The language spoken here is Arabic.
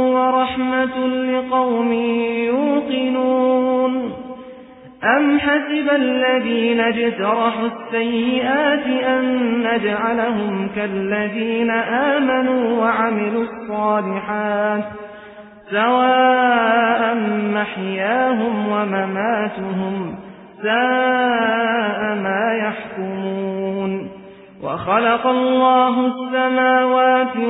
ورحمة لقوم يوقنون. أم حسب الذين اجترحوا السيئات أن نجعلهم كالذين آمنوا وعملوا الصالحات سواء محياهم ومماتهم ساء ما يحكمون. وخلق الله السماوات